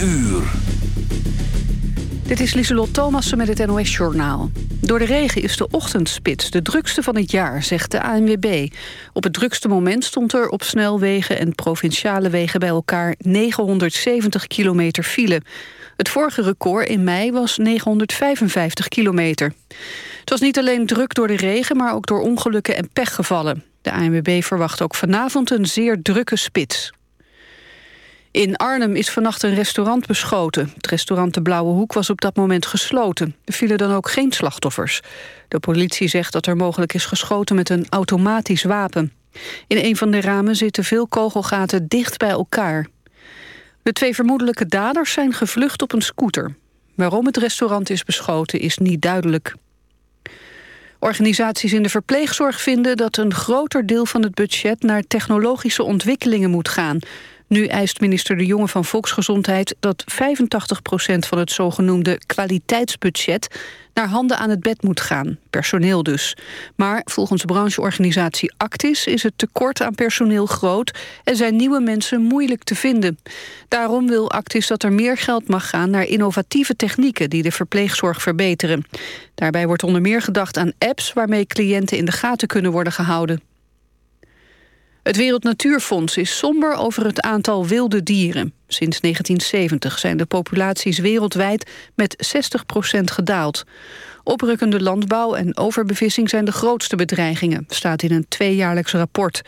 uur. Dit is Lieselot Thomassen met het NOS-journaal. Door de regen is de ochtendspits de drukste van het jaar, zegt de ANWB. Op het drukste moment stond er op snelwegen en provinciale wegen bij elkaar 970 kilometer file. Het vorige record in mei was 955 kilometer. Het was niet alleen druk door de regen, maar ook door ongelukken en pechgevallen. De ANWB verwacht ook vanavond een zeer drukke spits. In Arnhem is vannacht een restaurant beschoten. Het restaurant De Blauwe Hoek was op dat moment gesloten. Er vielen dan ook geen slachtoffers. De politie zegt dat er mogelijk is geschoten met een automatisch wapen. In een van de ramen zitten veel kogelgaten dicht bij elkaar. De twee vermoedelijke daders zijn gevlucht op een scooter. Waarom het restaurant is beschoten is niet duidelijk. Organisaties in de verpleegzorg vinden dat een groter deel van het budget naar technologische ontwikkelingen moet gaan. Nu eist minister De Jonge van Volksgezondheid dat 85% van het zogenoemde kwaliteitsbudget naar handen aan het bed moet gaan, personeel dus. Maar volgens brancheorganisatie Actis is het tekort aan personeel groot en zijn nieuwe mensen moeilijk te vinden. Daarom wil Actis dat er meer geld mag gaan naar innovatieve technieken die de verpleegzorg verbeteren. Daarbij wordt onder meer gedacht aan apps waarmee cliënten in de gaten kunnen worden gehouden. Het Wereld Natuurfonds is somber over het aantal wilde dieren. Sinds 1970 zijn de populaties wereldwijd met 60% gedaald. Oprukkende landbouw en overbevissing zijn de grootste bedreigingen... staat in een tweejaarlijks rapport.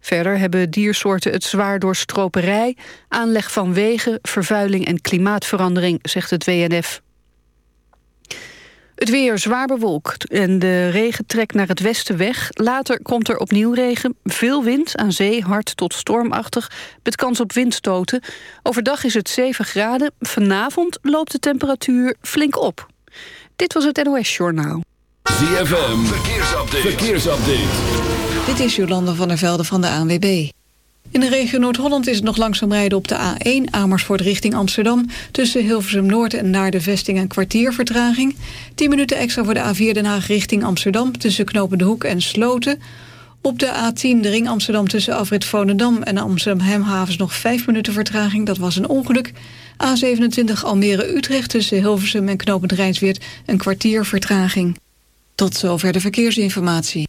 Verder hebben diersoorten het zwaar door stroperij... aanleg van wegen, vervuiling en klimaatverandering, zegt het WNF. Het weer zwaar bewolkt en de regen trekt naar het westen weg. Later komt er opnieuw regen, veel wind, aan zee hard tot stormachtig... met kans op windstoten. Overdag is het 7 graden. Vanavond loopt de temperatuur flink op. Dit was het NOS Journaal. ZFM, verkeersupdate. verkeersupdate. Dit is Jolanda van der Velde van de ANWB. In de regio Noord-Holland is het nog langzaam rijden op de A1 Amersfoort richting Amsterdam. Tussen Hilversum Noord en naar de vesting een kwartier vertraging. 10 minuten extra voor de A4 Den Haag richting Amsterdam tussen Knopen de Hoek en Sloten. Op de A10 de ring Amsterdam tussen Afrit Volendam en Amsterdam Hemhavens nog 5 minuten vertraging. Dat was een ongeluk. A27 Almere Utrecht tussen Hilversum en Knopend Rijnsweert een kwartier vertraging. Tot zover de verkeersinformatie.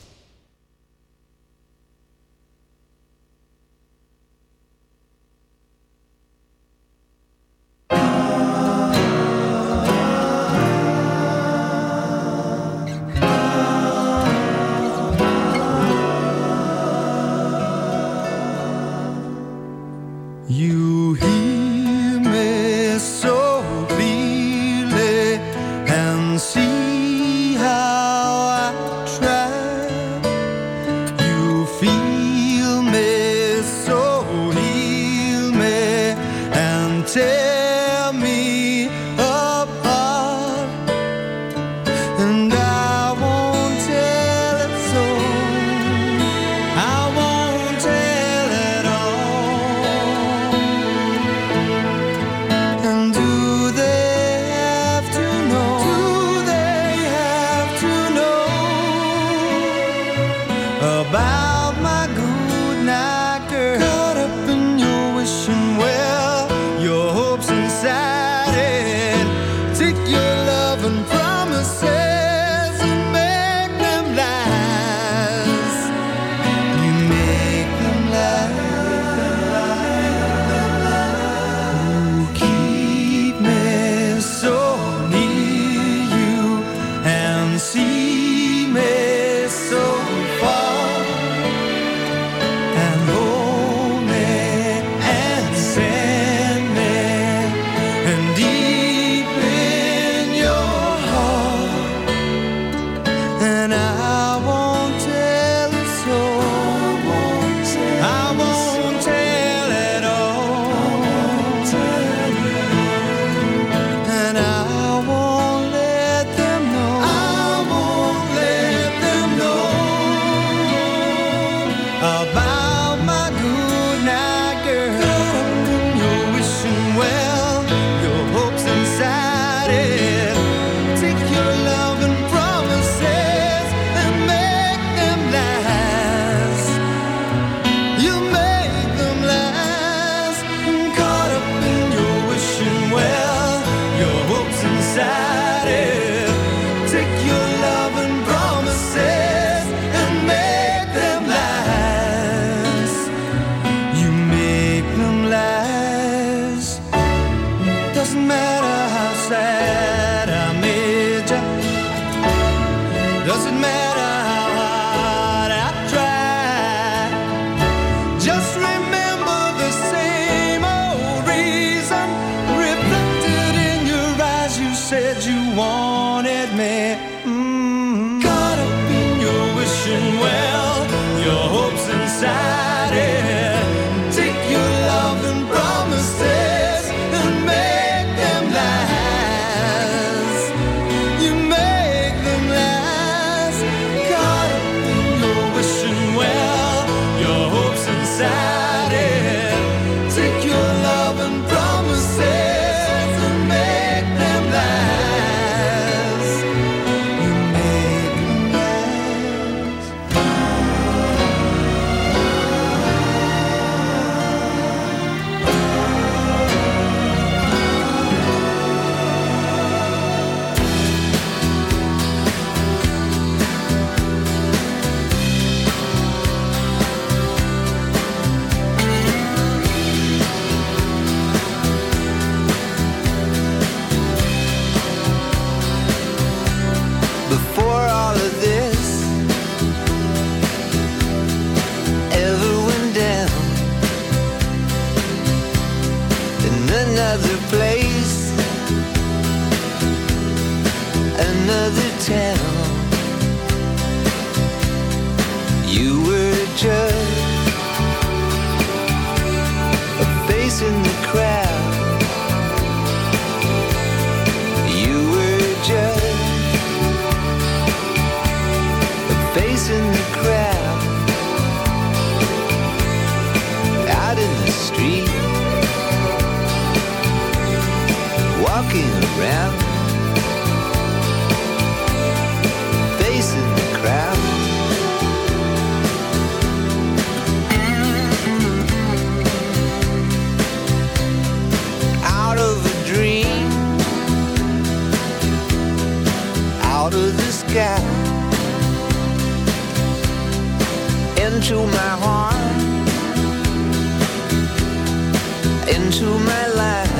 Into my life,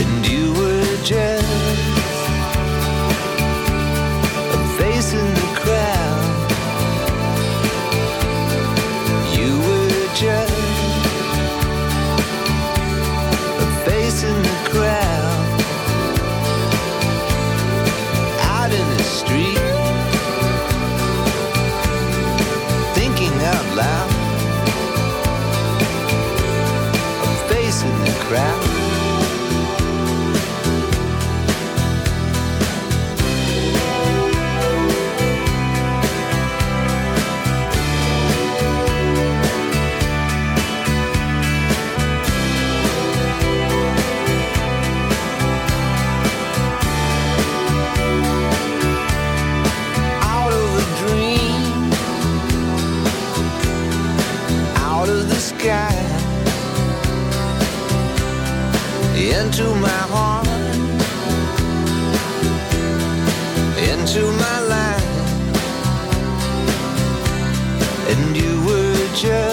and you were just się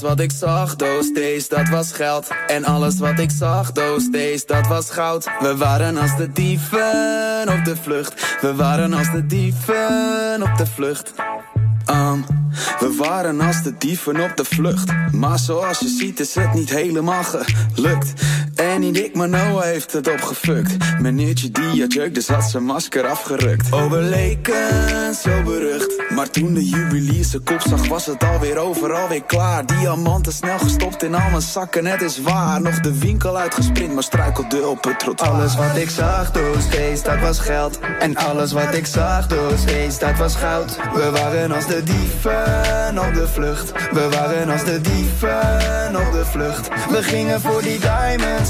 wat ik zag, those days, dat was geld. En alles wat ik zag, those days, dat was goud. We waren als de dieven op de vlucht. We waren als de dieven op de vlucht. Um, we waren als de dieven op de vlucht. Maar zoals je ziet is het niet helemaal gelukt. En niet ik, maar Noah heeft het opgefukt. Meneertje die had dus had zijn masker afgerukt. Oh, we leken zo berucht. Maar toen de juwelier zijn kop zag, was het alweer overal weer klaar. Diamanten snel gestopt in al mijn zakken, het is waar. Nog de winkel uitgesprint, maar struikelde op het trottoir. Alles wat ik zag, those days, dat was geld. En alles wat ik zag, those days, dat was goud. We waren als de dieven op de vlucht. We waren als de dieven op de vlucht. We gingen voor die diamonds,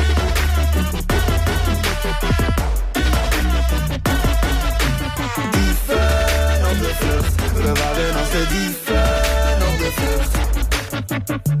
vlucht. We waren als de dieven op de vlucht.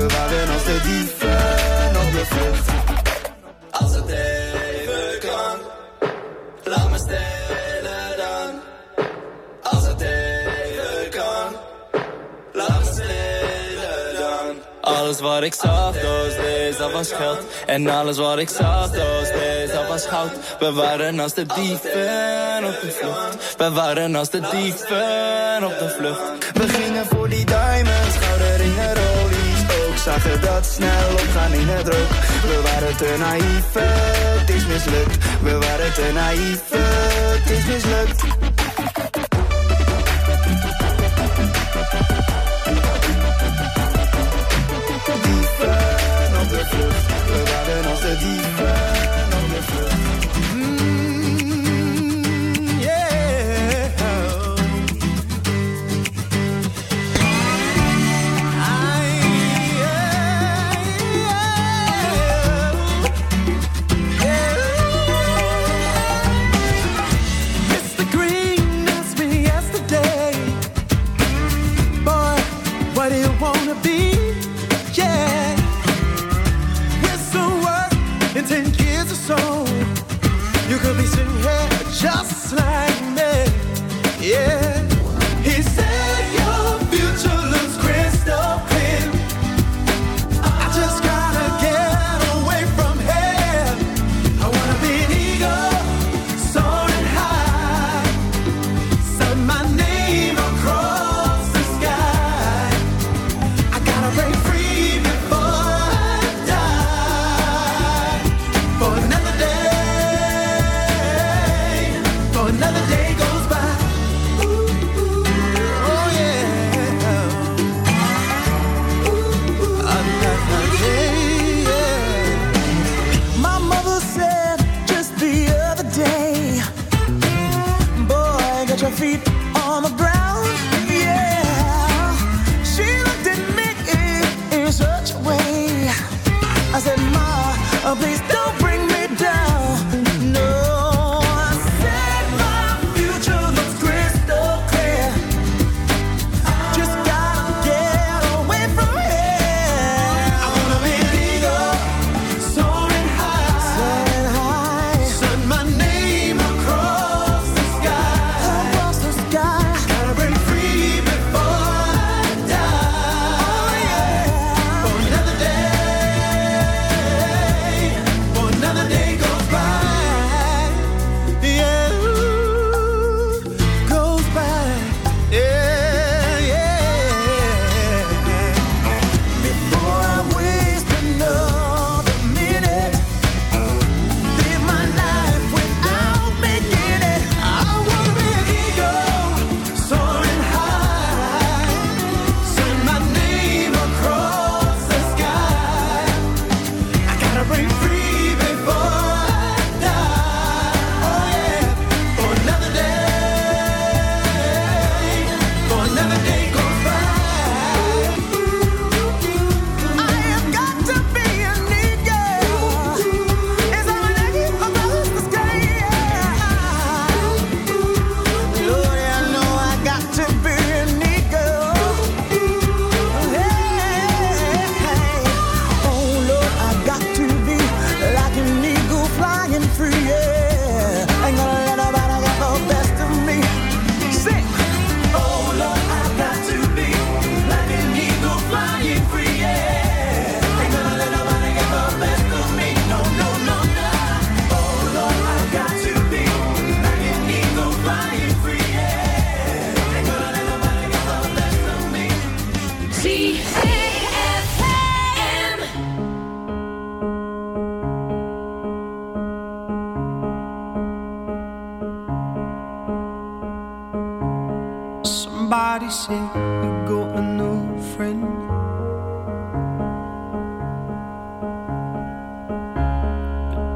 We waren als de dieven op de vlucht. Als het even kan, laat me stelen dan. Als het even kan, laat me stelen dan. Alles wat ik zag, those days, dat was geld. En alles wat ik zag, those days, dat was goud. We waren als de dieven op de vlucht. We waren als de dieven op de vlucht. We gingen voor die Zagen dat snel opgaan in het rook. We waren te naïef, het is mislukt. We waren te naïef, het is mislukt.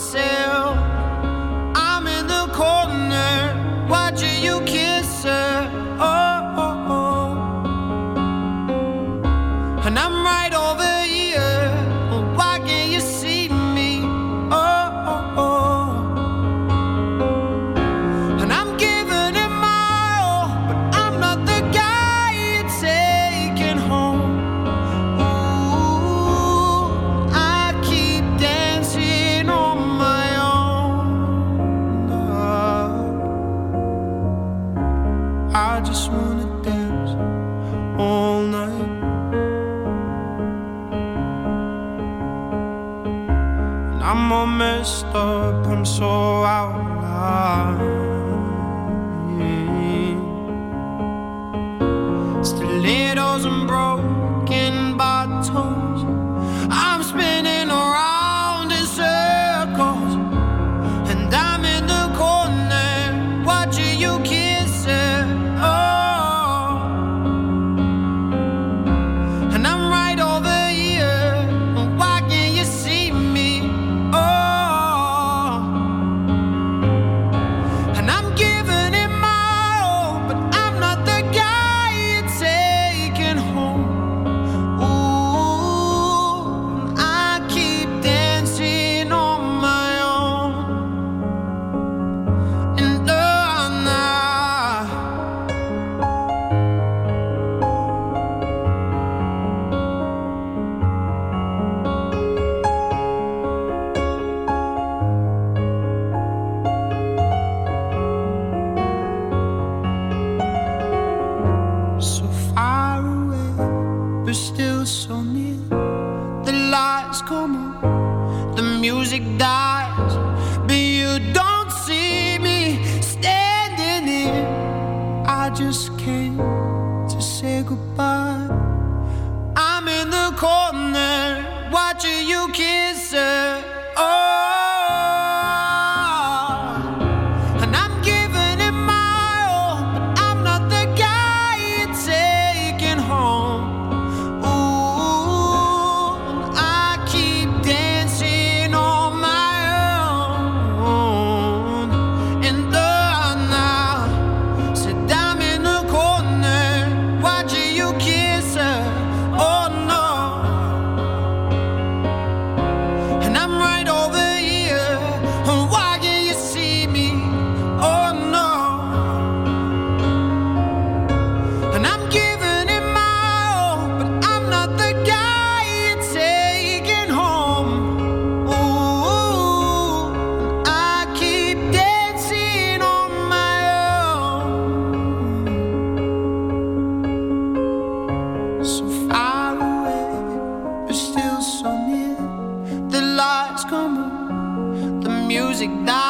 myself. Music dies,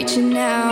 reaching out.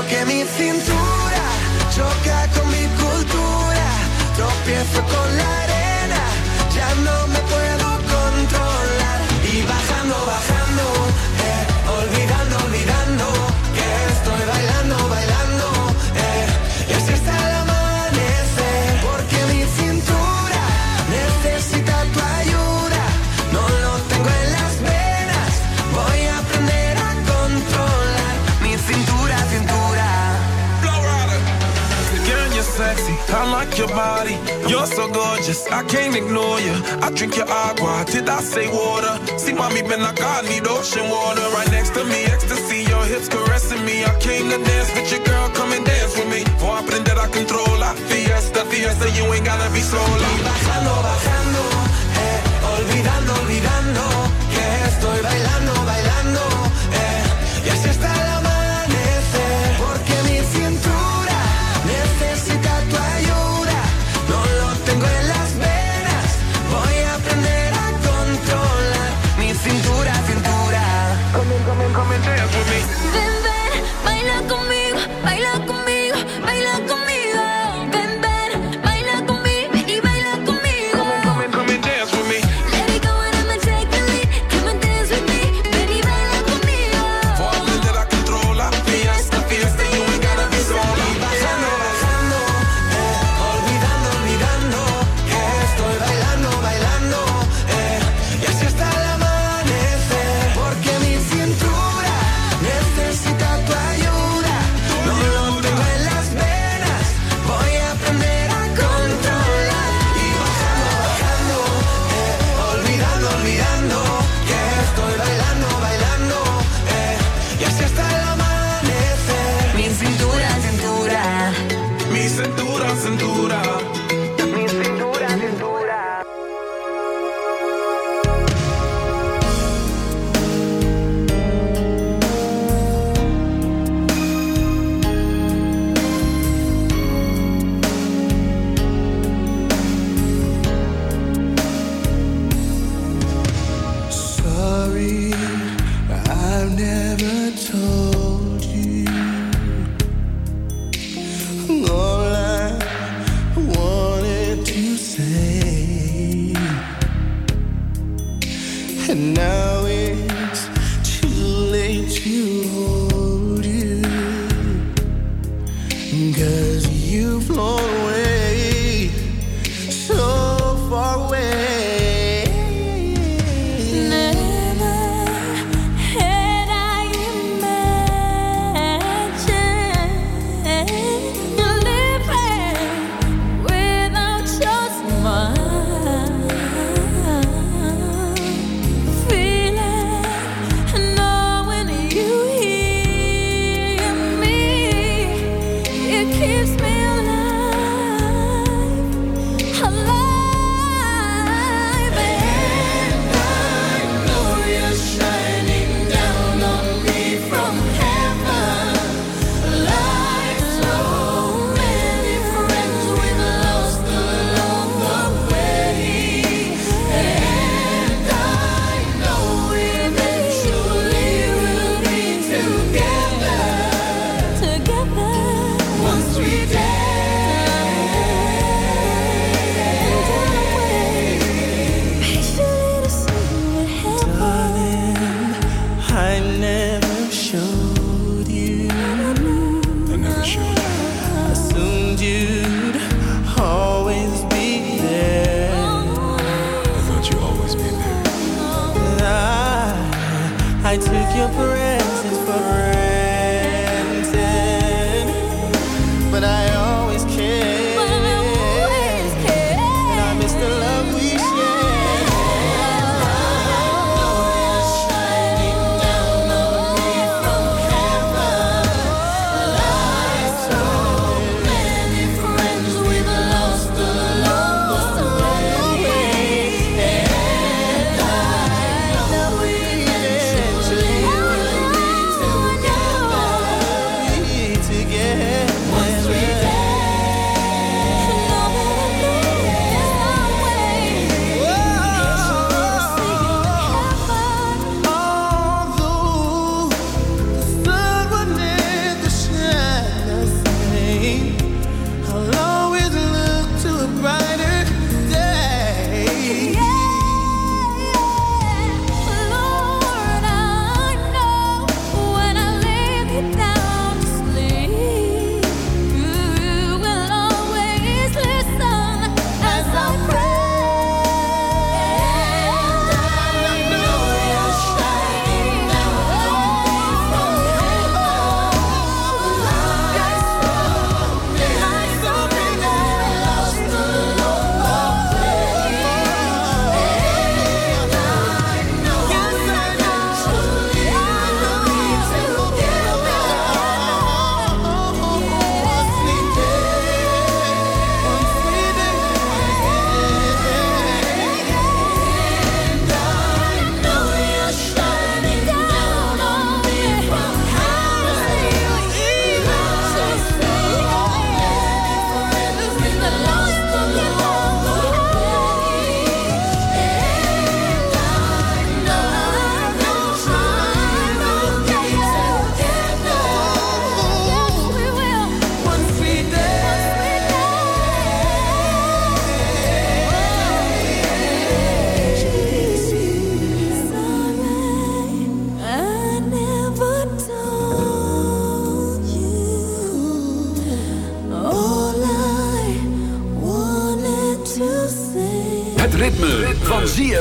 Veo que mi cintura choca con mi cultura, tropiezo con la arena, ya no me puedo body. You're so gorgeous, I can't ignore you. I drink your agua, did I say water? See, mommy been like, I need ocean water. Right next to me, ecstasy, your hips caressing me. I came to dance with your girl, come and dance with me. Voy a I control controlar. Fiesta, fiesta, you ain't gotta be so bajando, bajando, eh, olvidando, olvidando, que estoy bailando.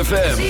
ZFM.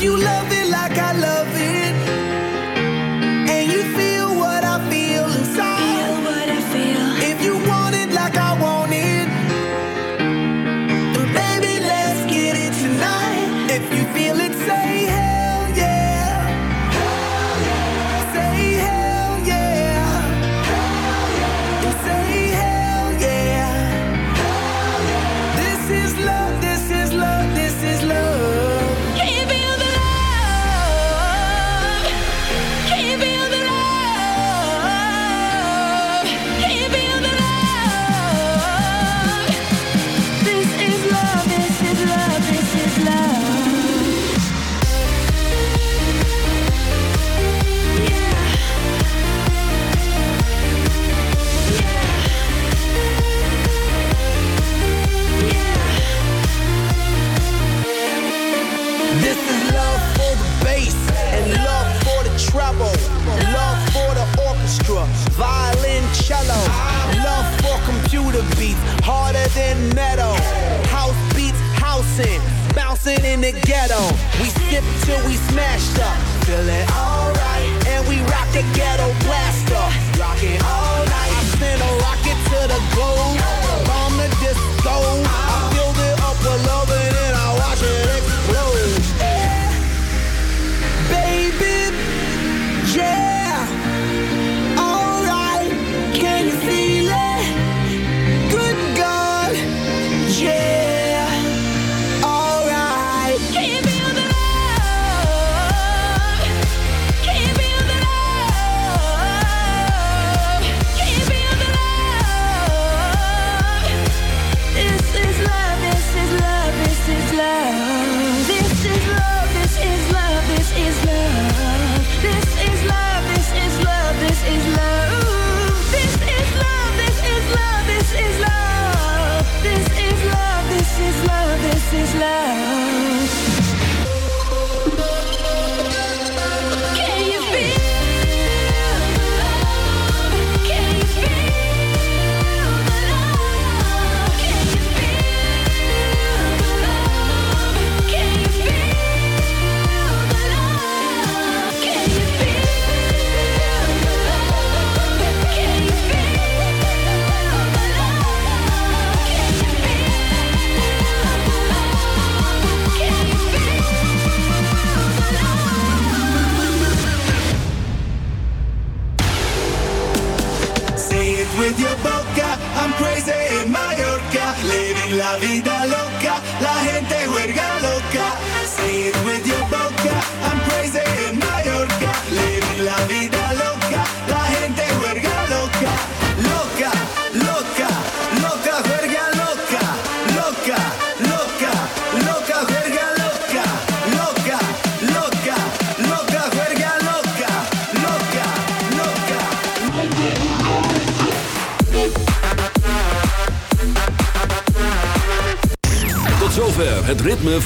you love it. ghetto. We sip till we smashed up, feeling alright. And we rock the ghetto blaster, rocking all night. I send a rocket to the globe, bomb the disco.